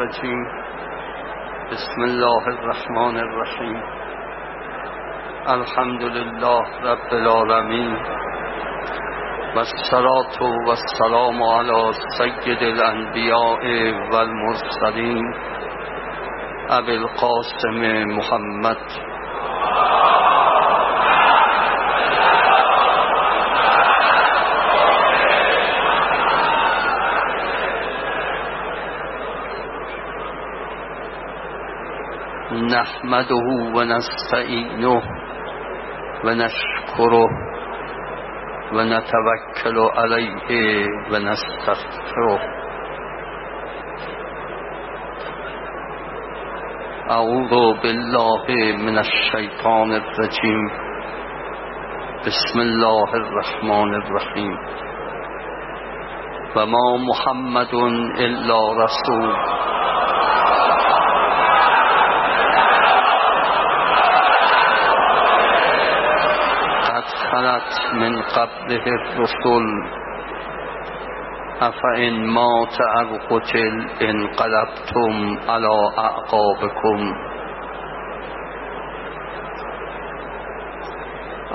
الرجيم. بسم الله الرحمن الرحيم الحمد لله رب العالمين والصلاة والسلام على سيد الأنبياء والمرسلين أبي القاسم محمد. نحمده ونستعينه ونشكره ونتوكل عليه ونستغفره. أعوذ بالله من الشيطان الرجيم بسم الله الرحمن الرحيم وما محمد إلا رسول خلت من قبله الرسل افئن مات او قتل انقلبتم على اعقابكم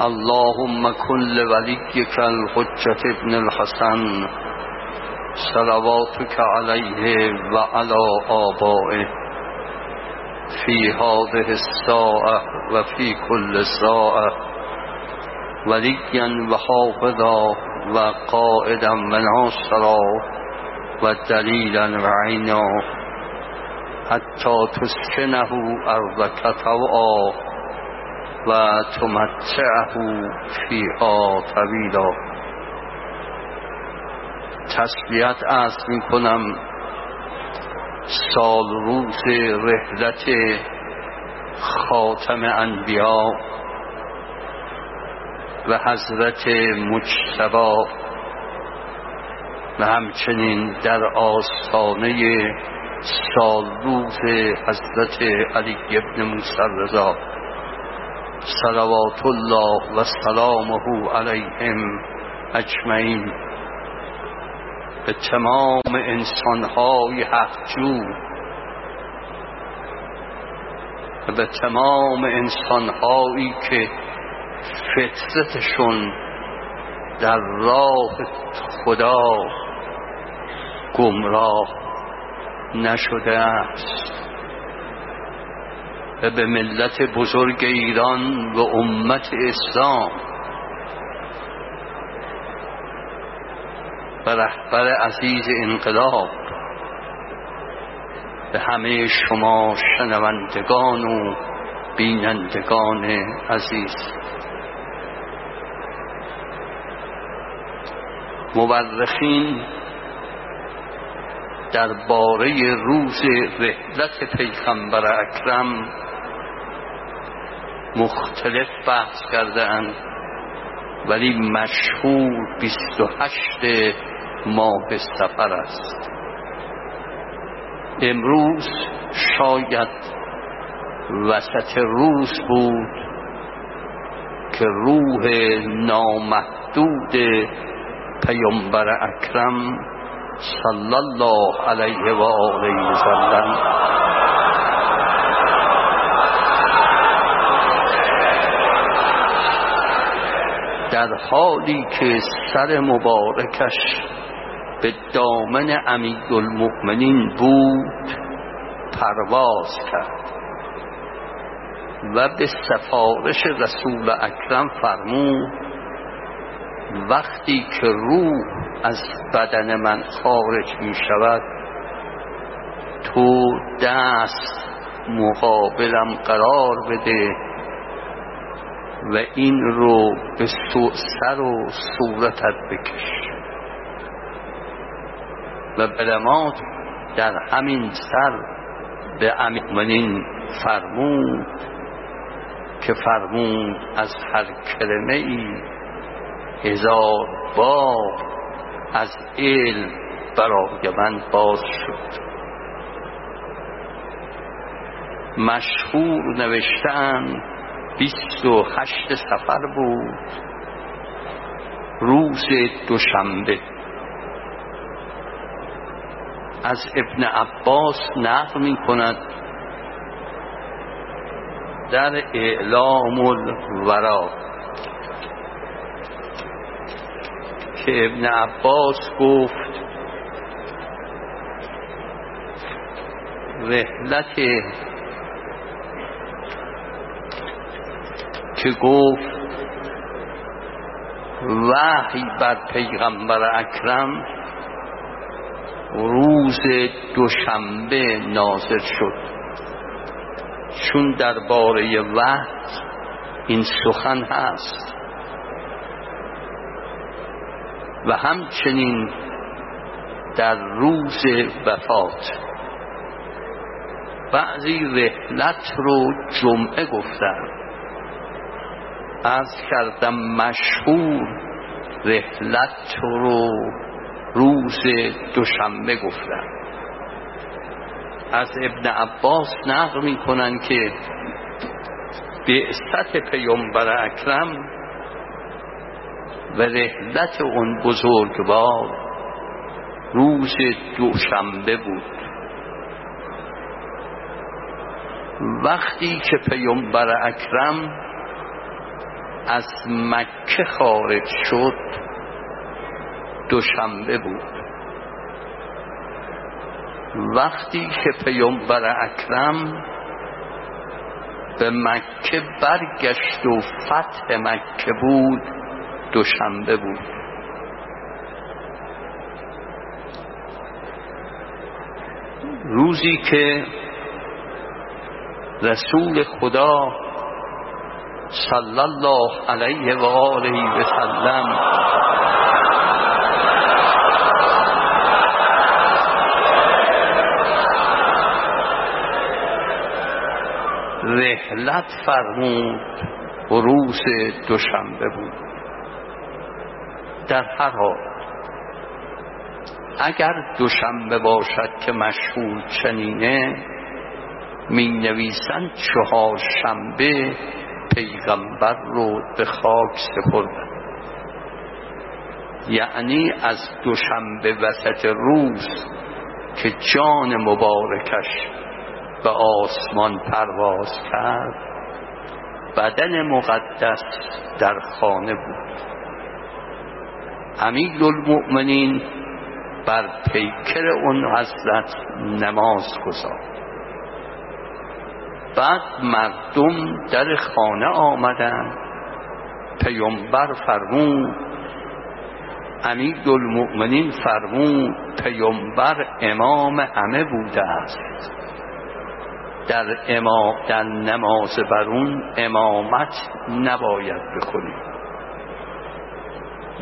اللهم كن لوليك الحجة ابن الحسن صلواتك عليه وعلى آبائه في هذه الساعة وفي كل ساعة. وليا وحافظا وقائدا وناصرا ودليلا وعينا حتى تسكنه أرضك طوعا وتمتعه فيها طويلا تسلیت از می کنم سال روز رحلت خاتم انبیاء و حضرت مجتبا و همچنین در آستانه سالروز حضرت علی ابن موسی رضا صلوات الله و سلامه علیهم اجمعین. به تمام انسانهای حقجو و به تمام انسانهایی که فطرتشون در راه خدا گمراه نشده است. و به ملت بزرگ ایران و امت اسلام و رهبر عزیز انقلاب به همه شما شنوندگان و بینندگان عزیز. مورخین درباره روز رحلت پیغمبر اکرم مختلف بحث کردند ولی مشهور 28 ماه سفر است. امروز شاید وسط روز بود که روح نامحدود پیامبر اکرم صلی الله علیه و آله و سلم. در حالی که سر مبارکش به دامن امید المؤمنین بود پرواز کرد و به سفارش رسول اکرم فرمود وقتی که روح از بدن من خارج می شود تو دست مقابلم قرار بده و این رو به سر و صورتت بکش. و بلمات در همین سر به امینین فرمود که فرمود از هر کلمه ای هزار بار از علم برای من باز شد. مشهور نوشتن بیست و هشت سفر بود. روز دوشنبه. از ابن عباس نقل می کند در اعلام الورا. که ابن عباس گفت رحلت که گفت وحی بر پیغمبر اکرم روز دوشنبه نازل شد. چون درباره وحی این سخن هست. و همچنین در روز وفات. بعضی رحلت رو جمعه گفتن. از کردم مشهور رحلت رو روز دوشنبه گفتن. از ابن عباس نقل می‌کنن که بعثت پیامبر اکرم و رحلت اون بزرگوار روز دوشنبه بود. وقتی که پیامبر اکرم از مکه خارج شد دوشنبه بود. وقتی که پیامبر اکرم به مکه برگشت و فتح مکه بود دوشنبه بود. روزی که رسول خدا صلی الله علیه و آله و سلم رحلت فرمود. و روز دوشنبه بود. در هر حال اگر دوشنبه باشد که مشهور چنینه می نویسند چهار شنبه پیغمبر رو به خاک سپردن. یعنی از دوشنبه وسط روز که جان مبارکش به آسمان پرواز کرد بدن مقدس در خانه بود. امیر المؤمنین بر پیکر اون حضرت نماز گذاشت بعد مردم در خانه آمدن. پیامبر فرمود امیر المؤمنین فرمود پیامبر امام همه بوده است. در, امام در نماز برون امامت نباید بکنیم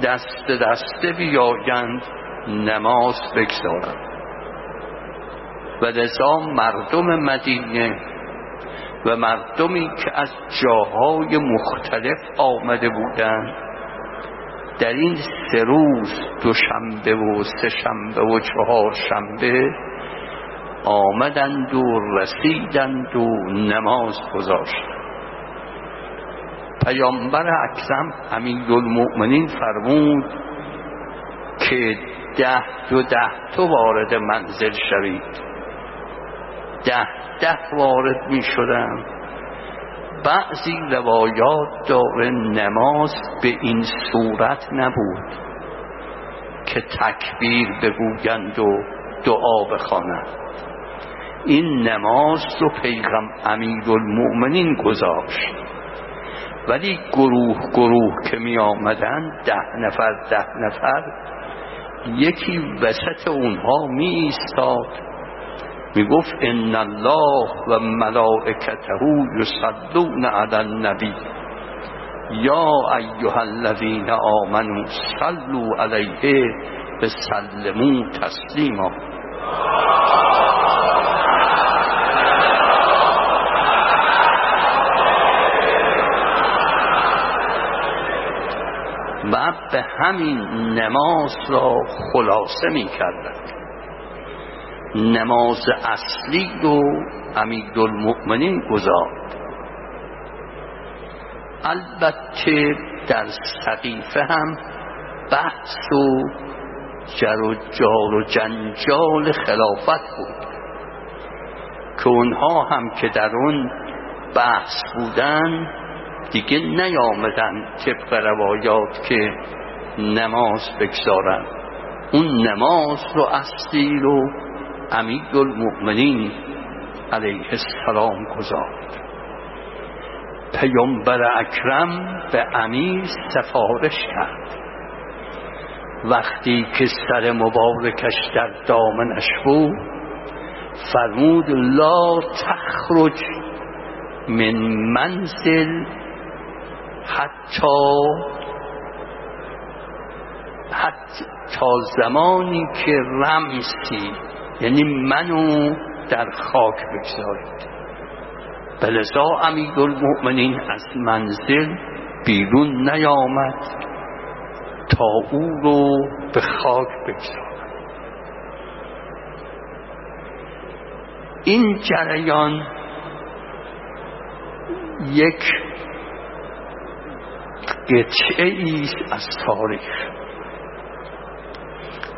دست دسته بیایند نماز بگذارند. و لذا مردم مدینه و مردمی که از جاهای مختلف آمده بودند در این سه روز دوشنبه و سه شنبه و چهار شنبه آمدند و رسیدند و نماز گذاشت پیامبر اکرم امیر المؤمنین فرمود که ده دو ده تو وارد منزل شوید. ده ده وارد می شدن بعضی روایات داره نماز به این صورت نبود که تکبیر بگویند و دعا بخوانند. این نماز رو پیغم امیر المؤمنین گذاشت. ولی گروه گروه که می آمدن ده نفر ده نفر یکی وسط اونها می ایستاد می گفت ان الله و ملائکته یصلون علی النبی یا ایها الذین آمنوا صلوا علیه بسلموا تسلیما و به همین نماز را خلاصه می کردن نماز اصلی رو امید المؤمنین گذارد البته در سقیفه هم بحث و جر و جار و جنجال خلافت بود. که اونها هم که در اون بحث بودن دیگه نیامدن طبق روایات که نماز بگذارن. اون نماز رو اصلی رو امید المؤمنین علیه السلام گذارد پیامبر اکرم به امیر سفارش کرد. وقتی که سر مبارکش در دامنش بود فرمود لا تخرج من منزل حتی حتی زمانی که رمسی یعنی منو در خاک بگذارید. بلزا امید المؤمنین از منزل بیرون نیامد تا او رو به خاک بگذارد. این جریان یک قطعه ایست از تاریخ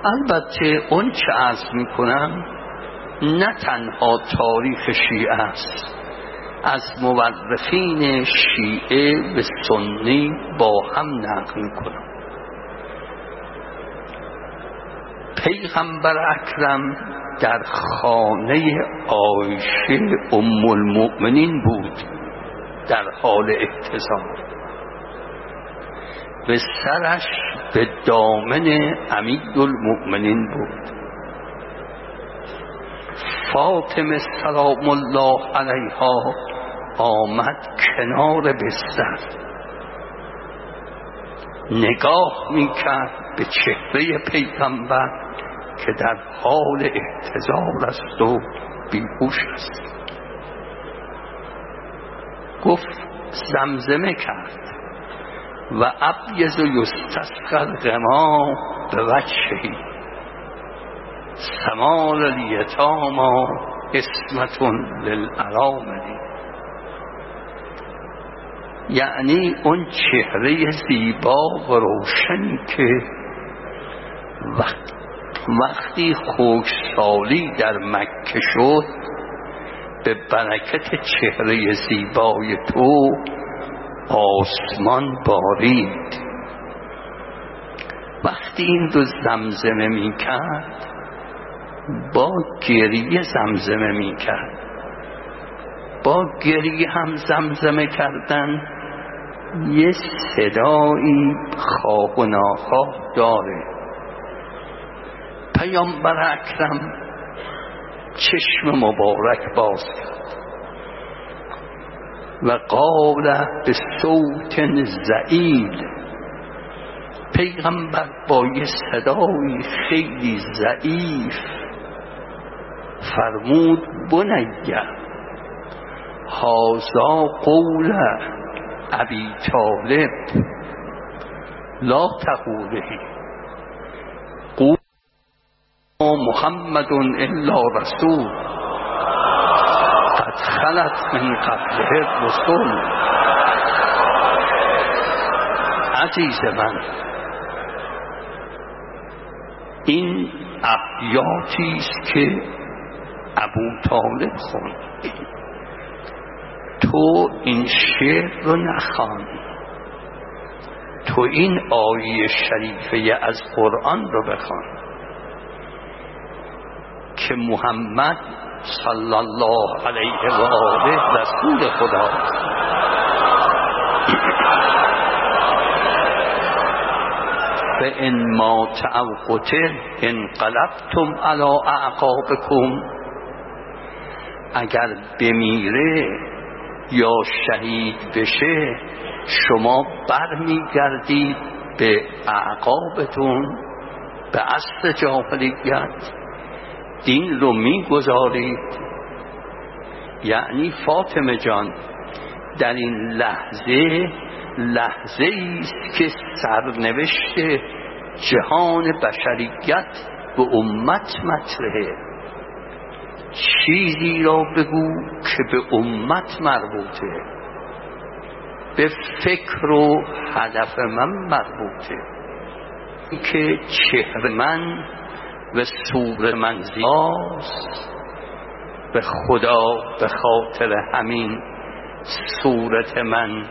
البته اون چه عرض می کنم نه تنها تاریخ شیعه است از مورخین شیعه به سنی با هم نقل می کنم پیغمبر اکرم در خانه آیشه ام المؤمنین بود در حال احتضار به سرش به دامن امید المؤمنین بود. فاطمه سلام الله علیها آمد کنار بستر. نگاه می‌کرد به چهره پیغمبر که در حال احتضار است و بیهوش است. گفت زمزمه کرد. و ابیز و یستسقل غما به وجهی سمال الیتاما اسمتون للاراملی یعنی اون چهره زیبا و روشنی که وقتی خوشسالی در مکه شد به برکت چهره زیبای تو آسمان بارید. وقتی این دو زمزمه می کرد با گریه زمزمه می کرد با گریه هم زمزمه کردن یه صدایی خواه و ناخواه داره. پیامبر اکرم چشم مبارک باز کرد. و قال به صوت زعیل پیغمبر با یه صدای خیلی ضعیف فرمود بنیه هازا قول ابی طالب لا تقولهی قول محمد الا رسول. خلط من قبله رسول عزیز من این ابیاتی است که ابو طالب خوند تو این شعر رو نخوان تو این آیه شریفه از قرآن رو بخوان که محمد صلی الله علیه و آله رسول خدا. فان ما تعوقته انقلبتم علی اعقابکم اگر بمیره یا شهید بشه شما برمیگردید به اعقابتون به اصل جاهلیت. دین رو می‌گذارید. یعنی فاطمه جان در این لحظه لحظه است که سرنوشت جهان بشریت به امت مطرحه. چیزی را بگو که به امت مربوطه. به فکر و هدف من مربوطه. که چهر من و سور من زیاست به خدا به خاطر همین صورت من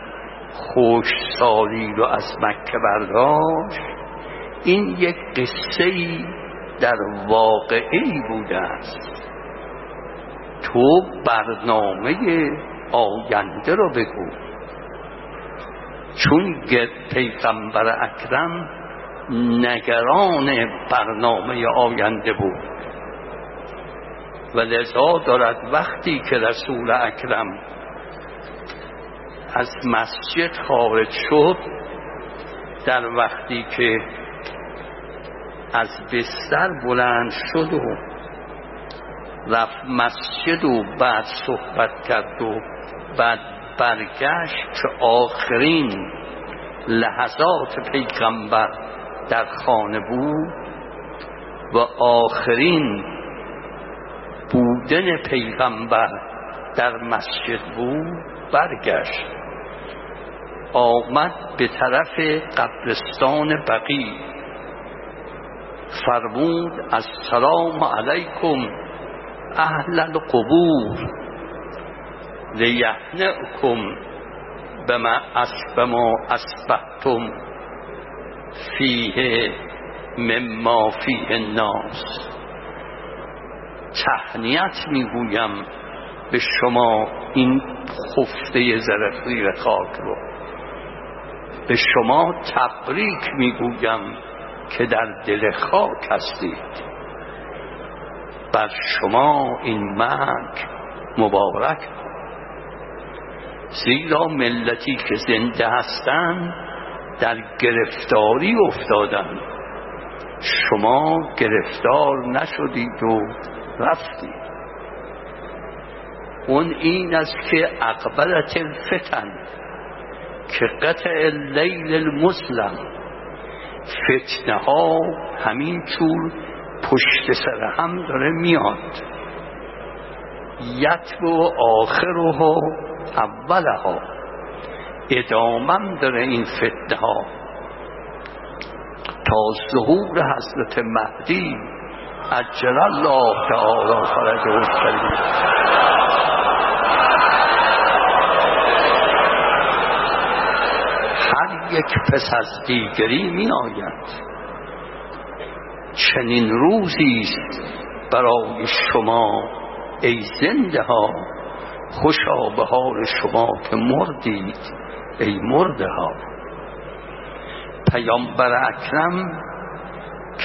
خوش سالی رو از مکه برداشت. این یک قصه در واقعی بوده است. تو برنامه آینده رو بگو. چون پیغمبر اکرم نگران برنامه آینده بود. و لذا دارد وقتی که رسول اکرم از مسجد خارج شد در وقتی که از بستر بلند شد و رفت مسجد و بعد صحبت کرد و بعد برگشت که آخرین لحظات پیغمبر در خانه بود و آخرین بودن پیغمبر در مسجد بود برگشت. آمد به طرف قبرستان بقی. فرمود السلام علیکم اهل القبور. لیهنئکم بما اسبما اسبحتم. فیه مما فیه الناس تهنیت می‌گویم به شما این خفته زرخیر خاک رو. به شما تبریک می‌گویم که در دل خاک هستید. بر شما این مرگ مبارک. زیرا ملتی که زنده هستند در گرفتاری افتادند شما گرفتار نشدید و رفتید اون این است که اقبلت الفتن که قطع لیل المسلم فتنه ها همین چور پشت سر هم داره میاد. یتبو آخرها اولها. ادامم داره این فتنه ها. تا ظهور حضرت مهدی عجل الله تعالی فرجه الشریف هر یک پس از دیگری می آید چنین روزی است برای شما ای زنده ها خوشا به حال شما که مردید. ای مرده ها پیامبر اکرم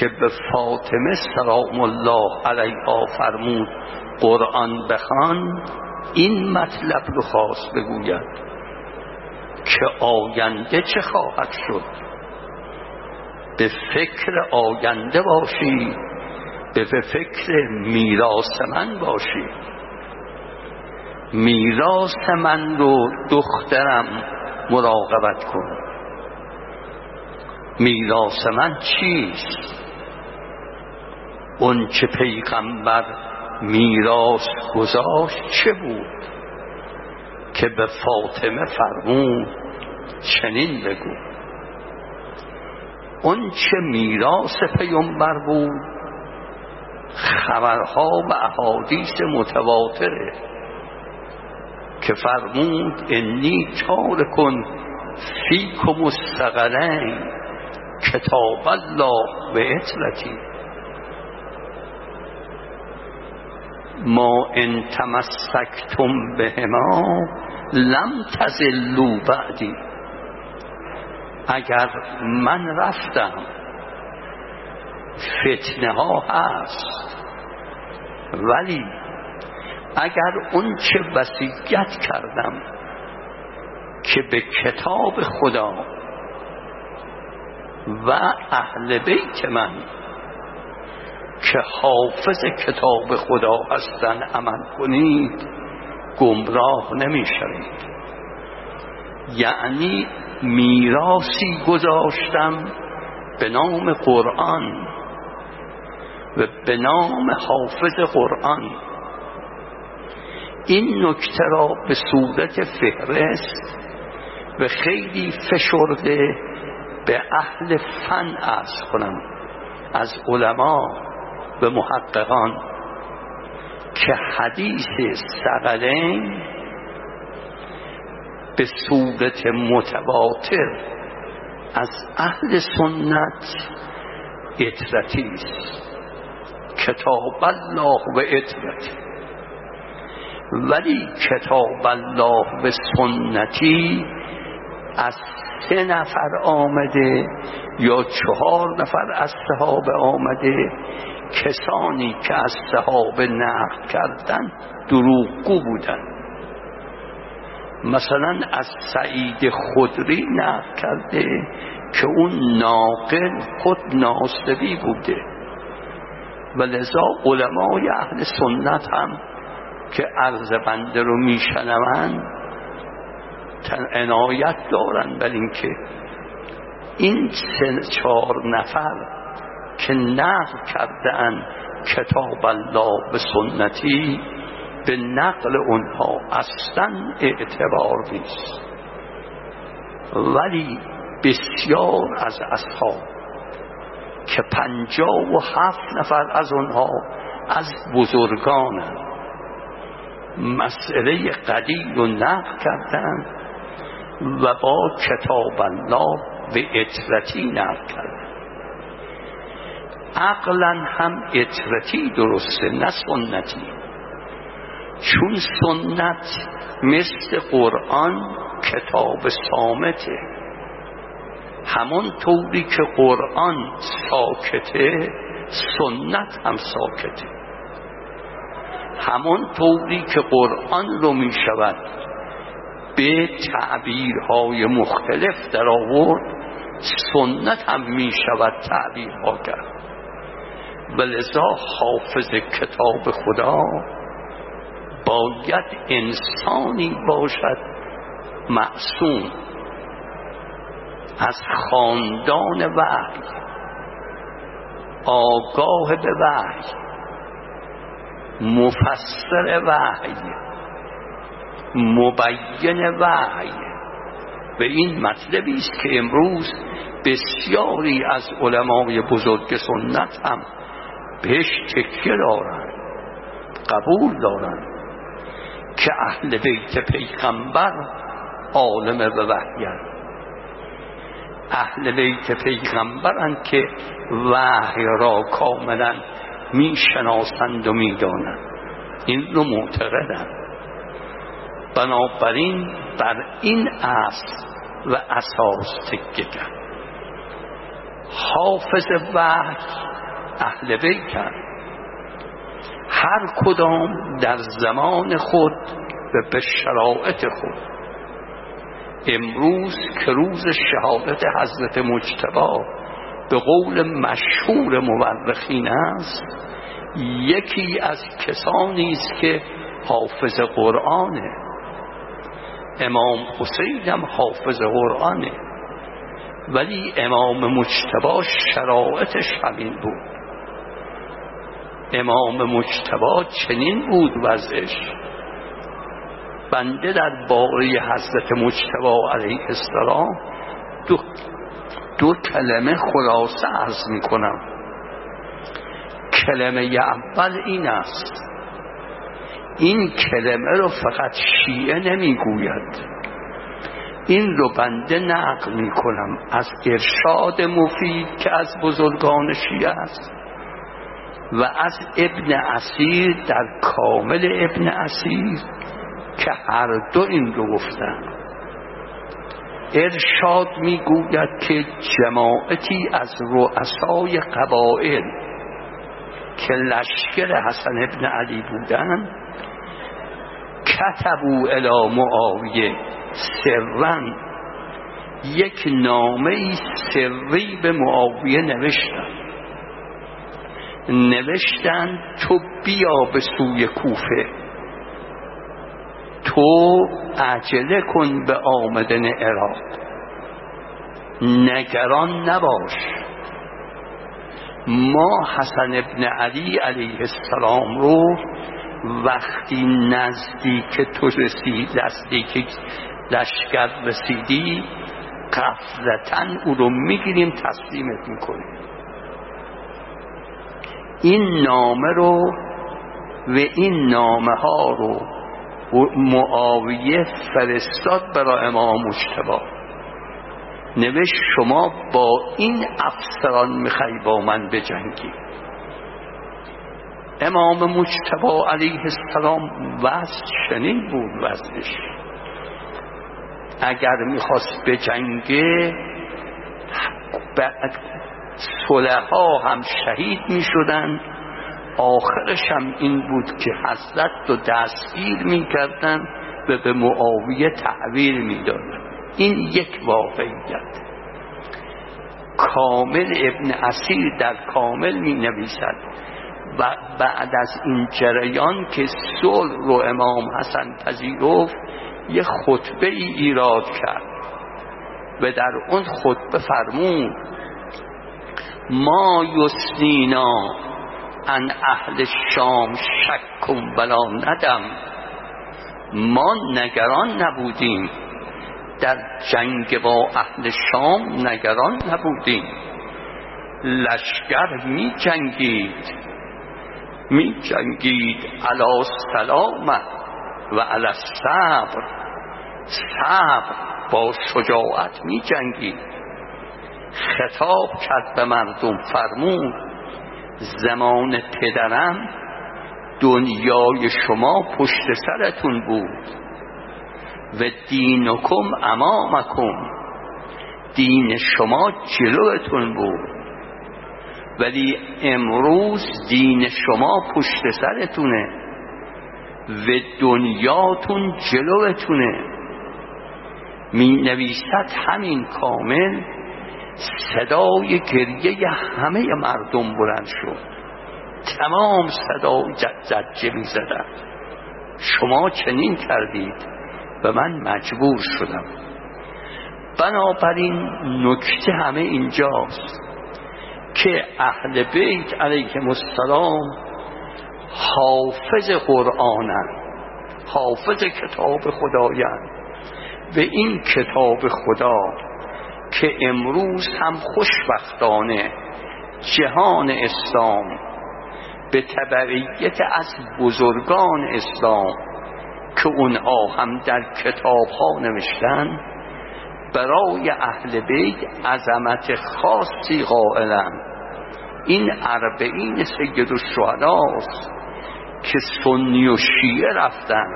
که به فاطمه سلام الله علیها فرمود قرآن بخوان این مطلب رو خواست بگوید که آینده چه خواهد شد؟ به فکر آینده باشی به فکر میراث من باشی. میراث من رو دخترم مراقبت کن. میراث من چیست؟ اون چه پیغمبر میراث گذاشت چه بود؟ که به فاطمه فرمود چنین بگو. اون چه میراث پیامبر بود؟ خبرها و احادیث متواتره. که فرمود انی چار کن فیکم مستقلین کتاب الله و اطلتی ما ان تمسکتم بهما لم تزلو بعدی. اگر من رفتم فتنه ها هست ولی اگر اون چه وسیعت کردم که به کتاب خدا و اهل بیت من که حافظ کتاب خدا هستن عمل کنید گمراه نمی‌شوید. یعنی میراسی گذاشتم به نام قرآن و به نام حافظ قرآن. این نکته را به صورت فهرست و خیلی فشرده به اهل فن ارز کنم. از علما و محققان که حدیث سقلین به صورت متواتر از اهل سنت اطرتی است. کتاب الله و اطرتی ولی کتاب الله و سنتی از سه نفر آمده یا چهار نفر از صحابه آمده کسانی که از صحابه نقل کردن دروغگو بودن. مثلا از سعید خدری نقل کرده که اون ناقل خود ناصبی بوده. و لذا علمای اهل سنت هم که عرض بنده رو میشنوند عنایت دارن بل اینکه این سه چهار نفر که نقل کردن کتاب الله به سنتی به نقل اونها اصلا اعتبار نیست. ولی بسیار از اصحاب که پنجاه و هفت نفر از اونها از بزرگانند مسئله قدیم رو نقل کردن و با کتاب الله به اطرتی نقل کردن. عقلا هم اطرتی درسته نه سنتی. چون سنت مثل قرآن کتاب سامته همون طوری که قرآن ساکته سنت هم ساکته. همون طوری که قرآن رو می شود به تعبیرهای مختلف در آورد سنت هم می شود تعبیرها کرد. ولذا حافظ کتاب خدا باید انسانی باشد معصوم. از خاندان وحی آگاه به وحی مفسر وحی مبین وحی. به این مطلبی است که امروز بسیاری از علمای بزرگ سنت هم بهش تکیه دارند قبول دارند که اهل بیت پیغمبر عالم به وحی اهل بیت پیغمبرند که وحی را کاملا می‌شناسند و می‌دانند. این رو معتقدند. بنابراین بر این اصل و اساس تکیه کرد حافظ وحی اهل بیت هر کدام در زمان خود و به شرایط خود. امروز که روز شهادت حضرت مجتبا به قول مشهور مورخین است یکی از کسانی است که حافظ قرآنه. امام حسین هم حافظ قرآنه. ولی امام مجتبا شرایطش همین بود. امام مجتبا چنین بود وضعش. بنده در باره حضرت مجتبا علیه السلام دو, دو کلمه خلاصه ارز می کنم کلمه اول این است. این کلمه رو فقط شیعه نمی‌گوید. این رو بنده نقل می کنم از ارشاد مفید که از بزرگان شیعه است و از ابن اسیر در کامل ابن اسیر که هر دو این رو گفتن. ارشاد می‌گوید که جماعتی از رؤسای قبائل که لشکر حسن ابن علی بودن کتبو الی معاویه سرن یک نامه سری به معاویه نوشتن. نوشتن تو بیا به سوی کوفه. تو عجله کن به آمدن عراق. نگران نباش. ما حسن ابن علی علیه السلام رو وقتی نزدیک تو رسید نزدیک لشکر رسیدی قفلتا او رو می‌گیریم تسلیمت می‌کنیم. این نامه رو و این نامه ها رو معاویه فرستاد برای امام مجتبا نوشت شما با این افسران می‌خوای با من بجنگی. امام مجتبا علیه السلام وزن چنین بود وزنش اگر می‌خواست بجنگه ها هم شهید می‌شدن آخرش هم این بود که حضرت رو دستگیر می‌کردن و به معاویه تحویل می‌دادن. این یک واقعیت. کامل ابن اسیر در کامل می نویسد و بعد از این جریان که صلح رو امام حسن پذیرفت یه خطبه ای ایراد کرد و در اون خطبه فرمود ما یسنینا ان اهل شام شکم بلا ندم. ما نگران نبودیم. در جنگ با اهل شام نگران نبودیم. لشکر می جنگید. می جنگید علا سلامت و علا صبر صبر با شجاعت می جنگید. خطاب کرد به مردم فرمود زمان پدرم دنیای شما پشت سرتون بود. و دینکم امامکم. دین شما جلوتون بود. ولی امروز دین شما پشت سرتونه. و دنیاتون جلوتونه. می نویسد همین کامل صدای گریه همه مردم بلند شد. تمام صدا زجه می زدن شما چنین کردید؟ و من مجبور شدم. بنابراین نکته همه اینجاست که اهل بیت علیهم السلام حافظ قرآنن حافظ کتاب خدایند و این کتاب خدا که امروز هم خوشبختانه جهان اسلام به تبعیت از بزرگان اسلام که اونها هم در کتاب ها نوشتن برای اهل بیت عظمت خاصی قائلن. این اربعین سید الشهداست که سنی و شیعه رفتن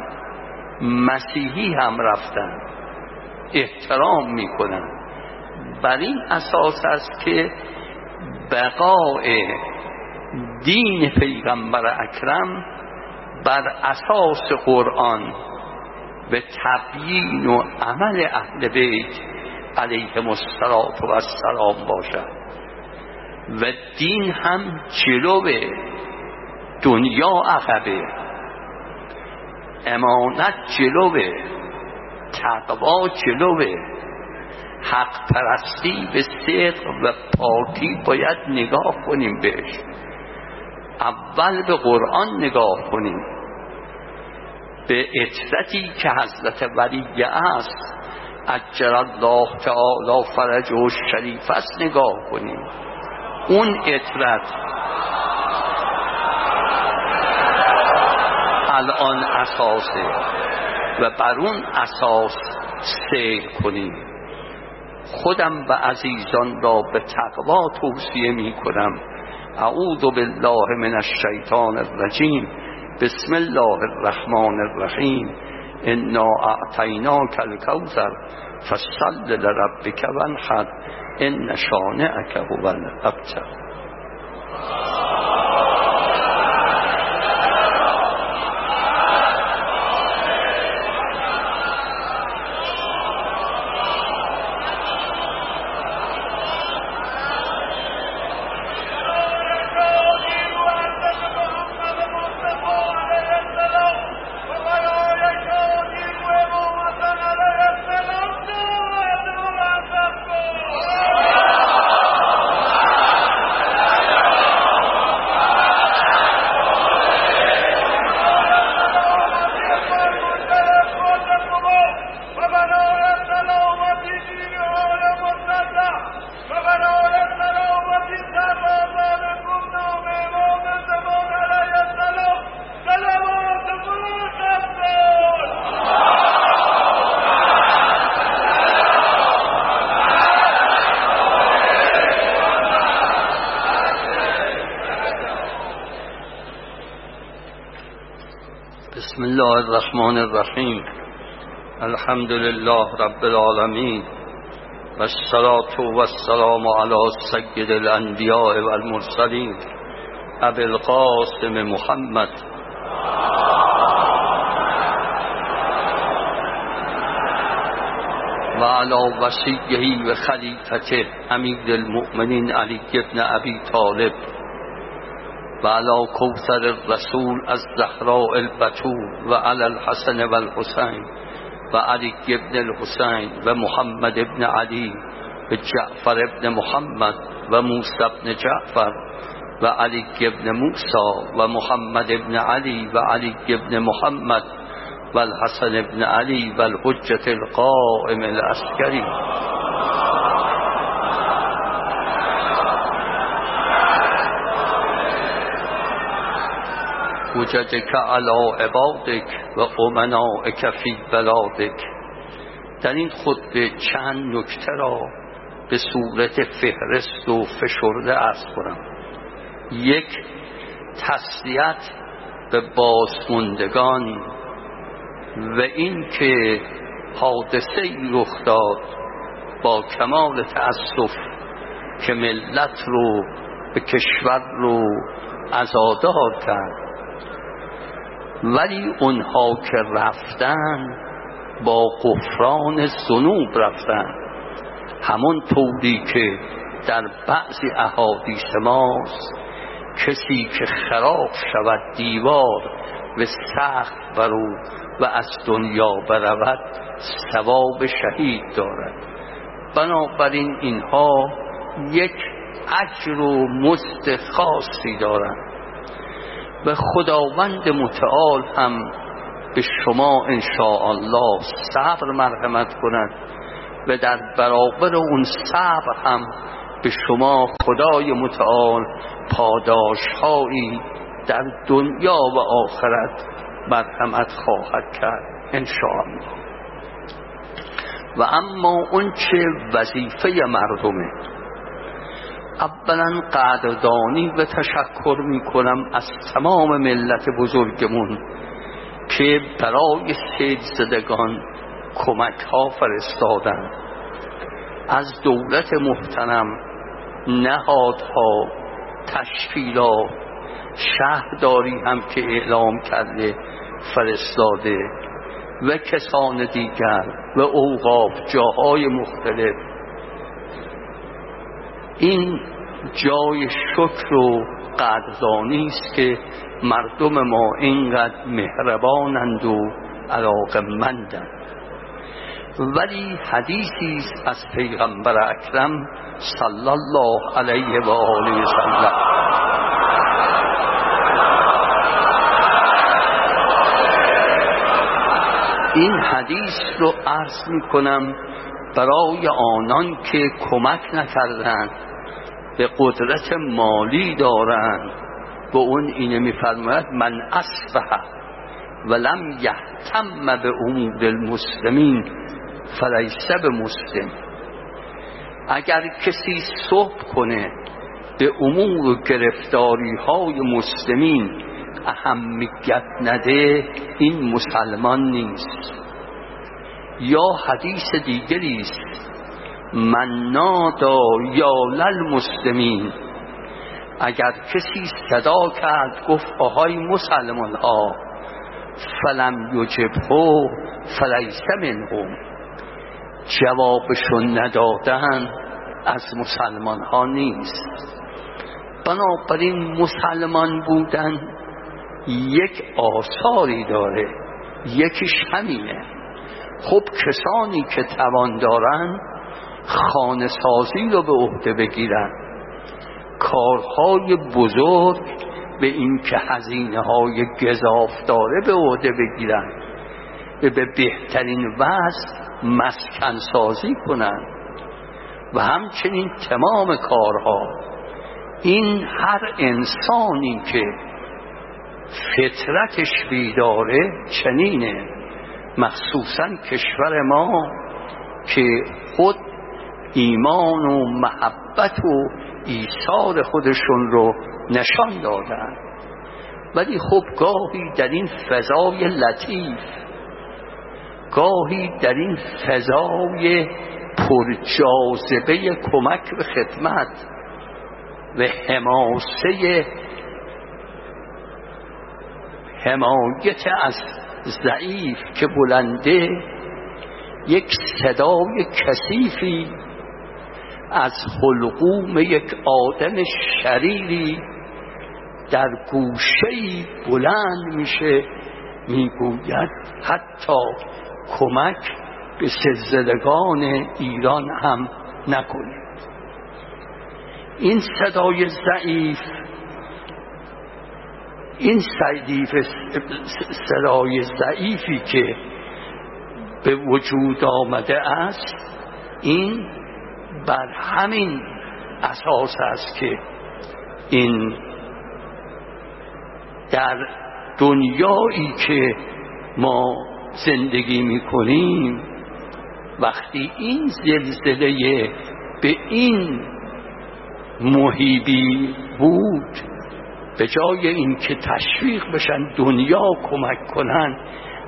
مسیحی هم رفتن احترام می‌کنن. بر این اساس است که بقای دین پیغمبر اکرم بر اساس قرآن به تبیین و عمل اهل بیت علیهم السلام باشد. و دین هم جلوه دنیا عقبه. امانت جلوه تقوا جلوه حق پرستی به صدق و پاکی باید نگاه کنیم بهش. اول به قرآن نگاه کنیم. به اطرتی که حضرت ولیه است اجر الله تعالی فرج و شریف است نگاه کنیم. اون اطرت الان اساسه و بر اون اساس سیر کنیم. خودم و عزیزان را به تقوا توصیه می کنم. اعوذ بالله من الشیطان الرجیم. بسم الله الرحمن الرحیم. انا اعطیناک الکوثر فصل لربک وانحر. ان شانئک هو الابتر. الرحمن الرحیم. الحمد لله رب العالمین. والصلاة والسلام على سید الانبیاء والمرسلین ابی القاسم محمد. وعلى وسیعه و خلیفته امیر المؤمنین علی ابن ابی طالب. و علا کوثر الرسول از زهراء البتول و علی الحسن و الحسین و علی ابن الحسین و محمد ابن علی و جعفر ابن محمد و موسی ابن جعفر و علی ابن موسی و محمد ابن علی و علی ابن محمد و الحسن ابن علی و الحجة القائم العسکری وجدک علا عبادک و امنائک فی بلادک در این خطبه چند نکته را به صورت فهرست و فشرده ارز کنم. یک تسلیت به بازموندگان و اینکه حادثه ای رخ داد با کمال تأسف که ملت رو به کشور رو ازادار کرد. ولی اونها که رفتن با قفران زنوب رفتن. همون طوری که در بعضی احادیث ماست کسی که خراب شود دیوار و سخت برو و از دنیا برود ثواب شهید دارد. بنابراین اینها یک اجر و مست خاصی دارند. و خداوند متعال هم به شما الله صبر مرحمت کند و در برابر اون صبر هم به شما خدای متعال پاداش هایی در دنیا و آخرت مرحمت خواهد کرد انشاءالله. و اما اون چه وظیفه مردمه اولا قدردانی و تشکر می کنم از تمام ملت بزرگمون که برای سید زدگان کمک ها فرستادن از دولت محترم نهادها تشکیلات شهرداری هم که اعلام کرده فرستاده و کسان دیگر و اوقاف جاهای مختلف این جای شکر و قدردانی است که مردم ما اینقدر مهربانند و علاقمندند. ولی حدیثی است از پیغمبر اکرم صلی الله علیه و آله و سلم. این حدیث رو عرض می کنم برای آنان که کمک نکردند به قدرت مالی دارند. به اون اینه میفرماید من اصبح ولم یهتم به امور المسلمین فلیسه به مسلم. اگر کسی صبح کنه به امور گرفتاری های مسلمین اهمیت نده این مسلمان نیست. یا حدیث دیگری است. من نادا یا للمسلمین. اگر کسی صدا کرد گفت آهای مسلمان ها فلم یجبه فلیس منهم. جوابشون ندادن از مسلمان ها نیست. بنابراین مسلمان بودن یک آثاری داره یکیش همینه. خب کسانی که توان دارن خانه سازی رو به عهده بگیرن. کارهای بزرگ به این که هزینه های گذاف داره به عهده بگیرن. به بهترین وضع مسکن سازی کنن. و همچنین تمام کارها. این هر انسانی که فطرتش بیداره چنینه. مخصوصا کشور ما که خود ایمان و محبت و ایثار خودشون رو نشان دادن. ولی خب گاهی در این فضای لطیف گاهی در این فضای پرجاذبه کمک به خدمت و حماسه حمایت از ضعیف که بلنده یک صدای کثیفی از حلقوم یک آدم شریری در گوشه بلند میشه می‌گوید حتی کمک به سلزلگان ایران هم نکنید این صدای ضعیف این صدای ضعیفی که به وجود آمده است این بر همین اساس است که این در دنیایی که ما زندگی می‌کنیم وقتی این زلزله به این محیبی بود به جای اینکه تشویق بشن دنیا کمک کنن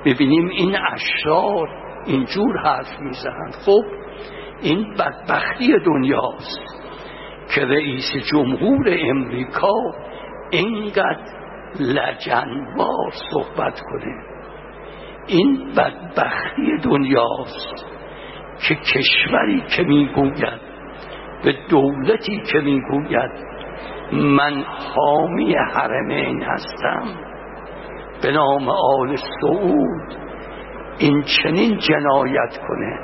ببینیم این اشرار اینجور حرف می‌زنن. خب این بدبختی دنیاست که رئیس جمهور امریکا اینقدر لجنبار صحبت کنه. این بدبختی دنیاست که کشوری که می‌گوید به دولتی که می‌گوید من حامی حرمین هستم. به نام آل سعود. این چنین جنایت کنه.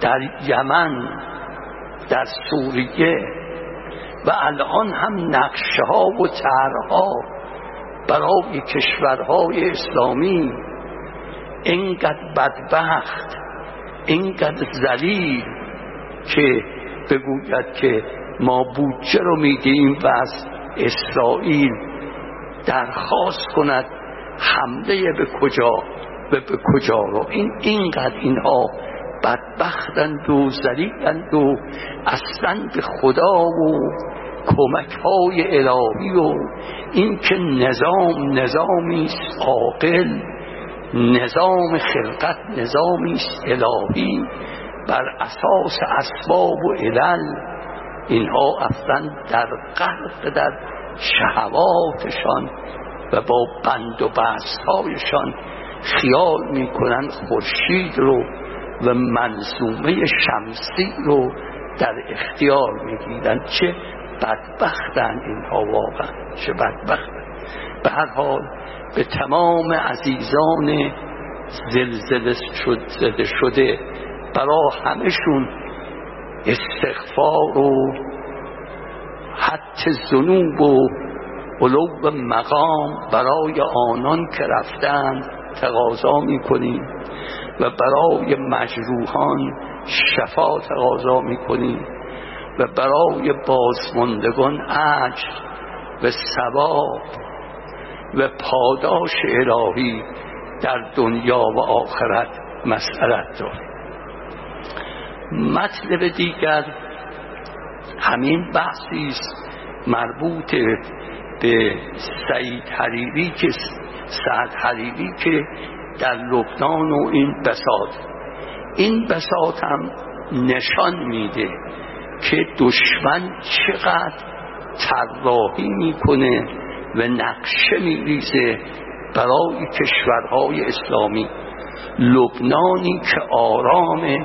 در یمن در سوریه و الان هم نقشه ها و طرحها برای کشورهای اسلامی اینقدر بدبخت اینقدر زلیل که بگوید که ما بودجه رو میدیم و از اسرائیل درخواست کند حمله به کجا و به کجا رو. این اینقدر اینها بدبختند و زلیلند و اصلا به خدا و کمک های الهی و این که نظام نظامی است عاقل نظام خلقت نظامی است الهی بر اساس اسباب و علل. اینها اصلا در قرق در شهواتشان و با بند و بستهایشان خیال می‌کنن خورشید رو و منظومه شمسی رو در اختیار می‌گیرن چه بدبختن اینها واقعا چه بدبختن به هر حال به تمام عزیزان زلزله شد زده شده برا همشون استغفار و حت زنوب و علو مقام برای آنان که رفتن تقاضا می‌کنیم و برای مجروحان شفا تقاضا می‌کنیم و برای بازماندگان اجر و ثواب و پاداش الهی در دنیا و آخرت مسئلت داریم. مطلب دیگر. همین بحثی است مربوط به سعید حریری که سعد حریری که در لبنان و این بساط. این بساط هم نشان میده که دشمن چقدر طراحی می‌کنه و نقشه میریزه برای کشورهای اسلامی. لبنانی که آرامه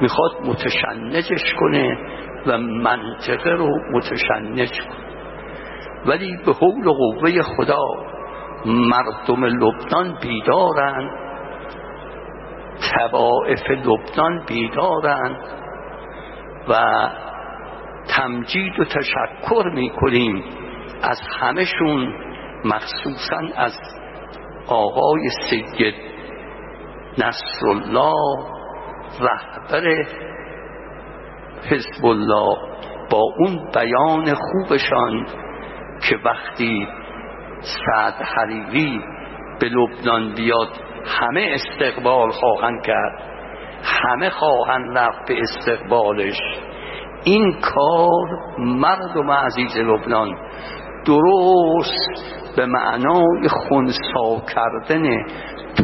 می‌خواد متشنجش کنه و منطقه رو متشنج کنه. ولی به حول و قوه خدا مردم لبنان بیدارن توائف لبنان بیدارن و تمجید و تشکر می‌کنیم از همشون مخصوصا از آقای سید نصرالله رهبر حزب الله با اون بیان خوبشان که وقتی سعد حریری به لبنان بیاد همه استقبال خواهند کرد همه خواهند رفت به استقبالش. این کار مردم عزیز لبنان درست به معنای خونسا کردن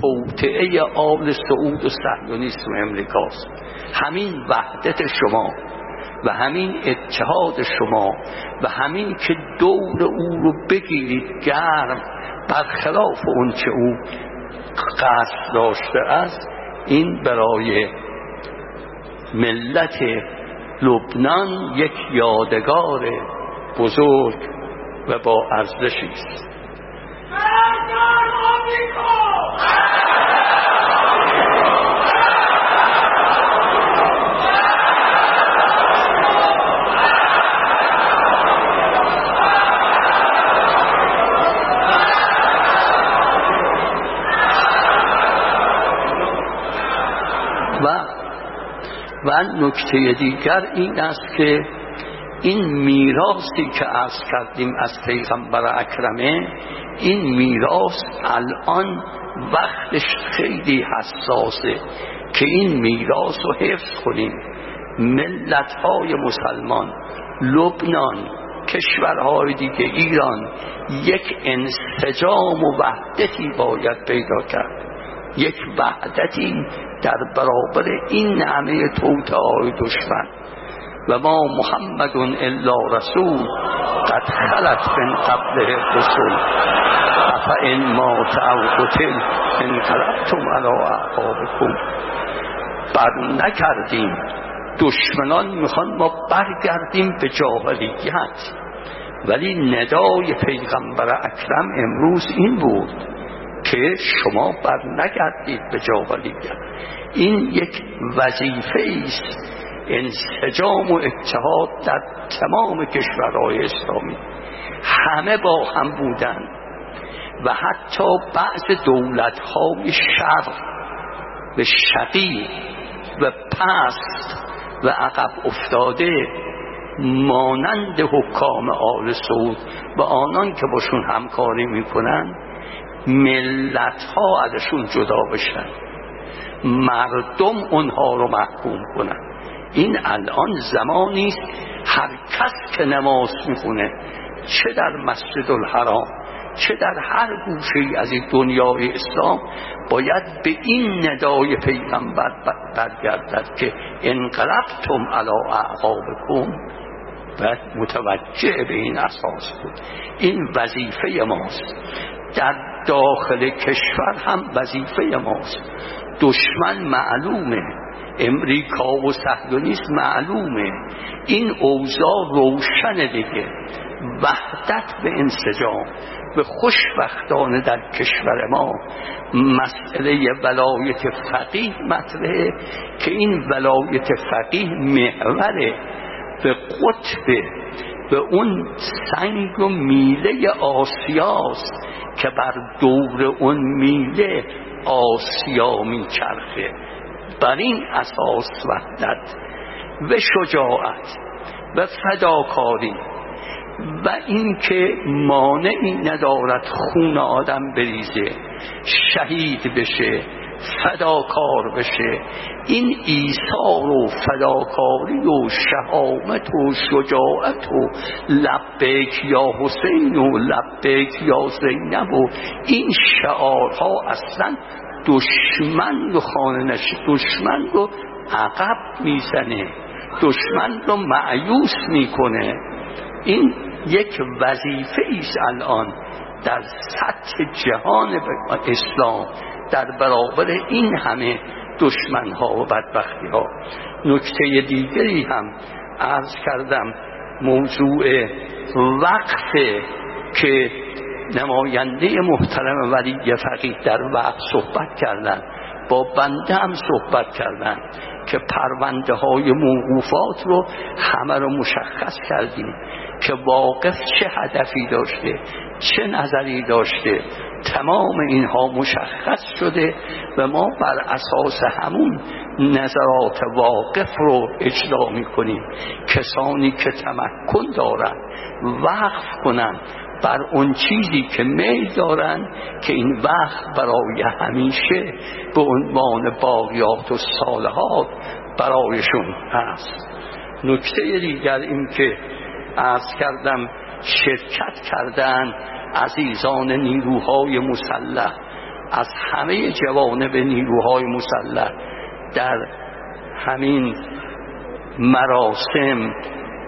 توطعه آل سعود و صهیونیسم امریکاست. همین وحدت شما و همین اتحاد شما و همین که دور او رو بگیرید گرم برخلاف اون که او قصد داشته است این برای ملت لبنان یک یادگار بزرگ و با ارزشی است. و نکته دیگر این است که این میراثی که عرض کردیم از پیغمبر اکرمه این میراث الان وقتش خیلی حساسه که این میراث رو حفظ کنیم. ملت های مسلمان لبنان کشورهای دیگه ایران یک انسجام و وحدتی باید پیدا کرد. یک وحدتی در برابر این همه توتهای دشمن. و ما محمد الا رسول قد خلت من قبله رسول این ما او قتل انقلبتم علی اعقابکم بر نکردیم. دشمنان می‌خوان ما برگردیم به جاهلیت. ولی ندای پیغمبر اکرم امروز این بود که شما بر نگردید به جاهلیت. این یک وظیفه است انسجام و اتحاد در تمام کشورهای اسلامی همه با هم بودن و حتی بعض دولت های شر و شقی و پست و عقب افتاده مانند حکام آل سعود و آنان که باشون همکاری می‌کنن ملت ها ازشون جدا بشن. مردم اونها رو محکوم کنن. این الان زمانی است هر کس که نماز می‌خونه چه در مسجد الحرام چه در هر گوشه از این دنیای اسلام باید به این ندای پیغمبر برگردد که انقلبتم علا اعقابکم. و متوجه به این اساس بود. این وظیفه ماست. در داخل کشور هم وظیفه ماست. دشمن معلومه. امریکا و صهیونیست معلومه. این اوضاع روشن دیگه. وحدت به انسجام به خوشبختانه در کشور ما. مسئله ولایت فقیه مطرحه که این ولایت فقیه محوره. به قطب به اون سنگ و میله آسیاست که بر دور اون میله آسیا میچرخه. بر این اساس وحدت و شجاعت و فداکاری و اینکه مانعی ندارد خون آدم بریزه شهید بشه فداکار بشه. این ایثار و فداکاری و شهامت و شجاعت و لبک یا حسین و لبک یا زینب و این شعارها اصلا دشمن رو خانه نشه دشمن رو عقب می‌زنه. دشمن رو معیوس می‌کنه. این یک وظیفه ایست الان در سطح جهان اسلام. در برابر این همه دشمن ها و بدبختی ها نکته دیگری هم عرض کردم موضوع وقف که نماینده محترم ولی فقیه در وقت صحبت کردن با بنده هم صحبت کردن که پرونده های موقوفات رو همه رو مشخص کردیم که واقف چه هدفی داشته چه نظری داشته تمام اینها مشخص شده و ما بر اساس همون نظرات واقف رو اجرا می‌کنیم. کسانی که تمکن دارن وقف کنن بر اون چیزی که میل دارن که این وقت برای همیشه به عنوان باقیات و صالحات برایشون هست. نکته دیگر این که ارز کردم شرکت کردن عزیزان نیروهای مسلح از همه جوانب نیروهای مسلح در همین مراسم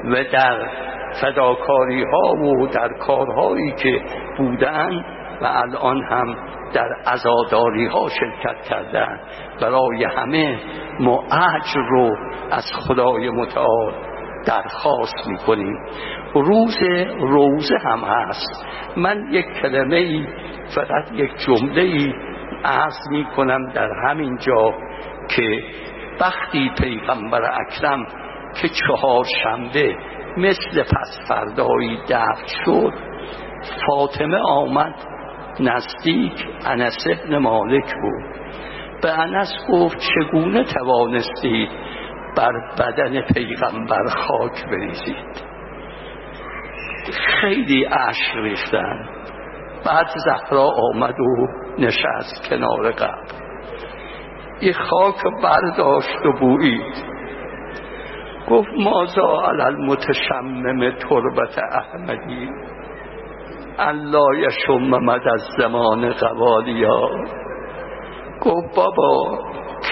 و در فداکاری ها و در کارهایی که بودن و الان هم در ازاداری ها شرکت کردن. برای همه ما رو از خدای متعال درخواست می‌کنیم روز روزه هم هست. من یک کلمه ای فقط یک جمله ای عرض می کنم در همین جا که وقتی پیغمبر اکرم که چهار شنبه مثل پس فردایی دفت شد فاطمه آمد نزدیک انس ابن مالک بود. به انس گفت چگونه توانستید بر بدن پیغمبر خاک بریزید. خیلی عشق ریختن. بعد زهرا آمد و نشست کنار قبر. یه خاک برداشت و بویید گفت مازا علال المتشمم تربت احمدی. الله یشم مد از زمان قوالیا گفت بابا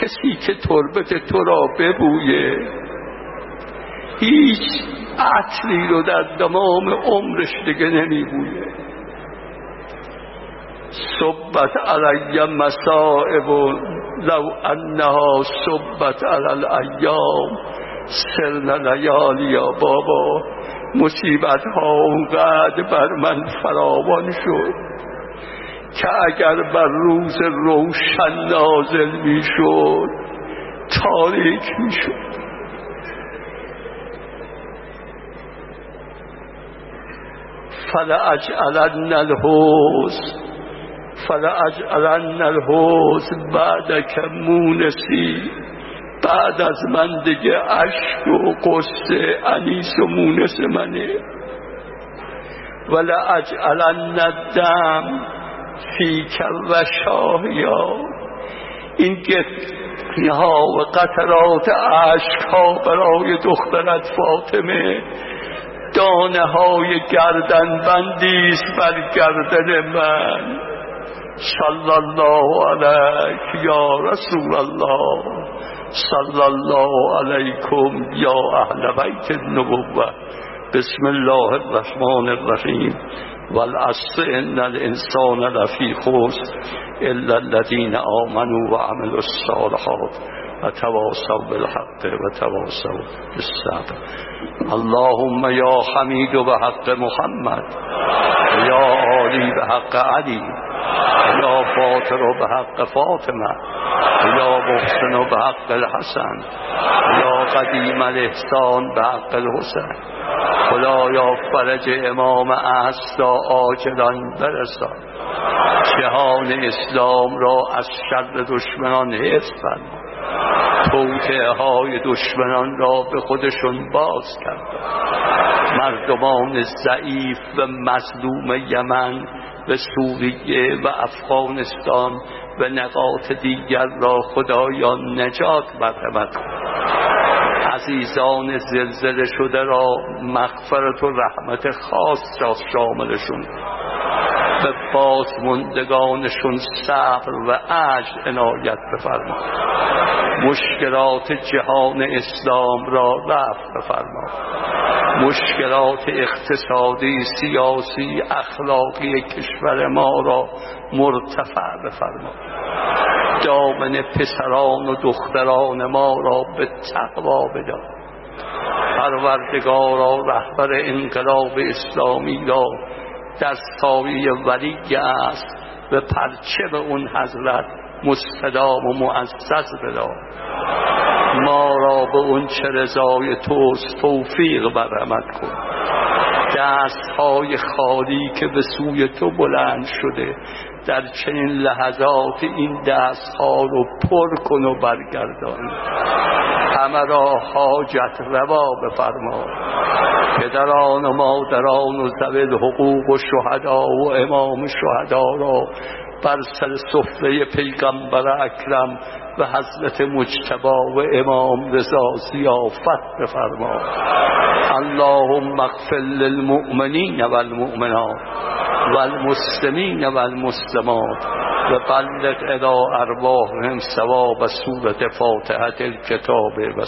کسی که تربت تو را ببویه هیچ عطری رو در دمام عمرش دیگه نمیبویه. صبت علی مسائب لو انها صبت علی الایام سرن یا بابا مصیبت ها اونقدر بر من فراوان شد. که اگر بر روز روشن نازل می شد تاریک می شد فلأجعلن الحوز فلأجعلن الحوز بعد کمونسی بعد از من دیگه عشق و قصه انیس و مونس منه. اجعلن الدم فی و شاهیا. این ها و قطرات عشق ها برای دخترت فاطمه دانه های گردن بندیست بر گردن من. صلی الله علیک یا رسول الله صلی الله علیکم یا اهل بیت النبوه بسم الله الرحمن الرحیم. والعصر إن الإنسان لفي خسر إلا الذين آمنوا وعملوا الصالحات وتواصوا بالحق وتواصوا بالصبر اللهم يا حميد بحق محمد يا علي بحق علي یا فاطر بحق فاطمه یا محسن بحق الحسن یا قدیم الاحسان بحق الحسن. خدایا فرج امام اصلا آجلان برسان. جهان اسلام را از شر دشمنان حفظ فرما. توته های دشمنان را به خودشون باز کرد. مردمان ضعیف و مظلوم یمن و سوریه و افغانستان و نقاط دیگر را خدایا نجات کن عزیزان زلزله شده را مغفرت و رحمت خاص را شاملشون. به بازمندگانشون صبر و عجل عنایت بفرما مشکلات جهان اسلام را رفت بفرما مشکلات اقتصادی سیاسی اخلاقی کشور ما را مرتفع بفرما دامن پسران و دختران ما را به تقوا بدار پروردگارا رهبر انقلاب اسلامی را در سایه ولی است به پرچم اون حضرت مستدام و معزز بدار ما را به اون چه رضای توست توفیق برحمت کن. دست های خالی که به سوی تو بلند شده. در چنین لحظات این دست ها رو پر کن و برگردان. همه را حاجت روا بفرما. پدران و مادران و زویل حقوق و شهدا و امام شهدا را بر سر سفره پیغمبر اکرم و حضرت مجتبا و امام رضا زیافت بفرما. اللهم اغفر للمؤمنین والمؤمنات والمسلمین والمسلمات و بلغ الى ارواحهم ثواب سورة فاتحة الكتاب و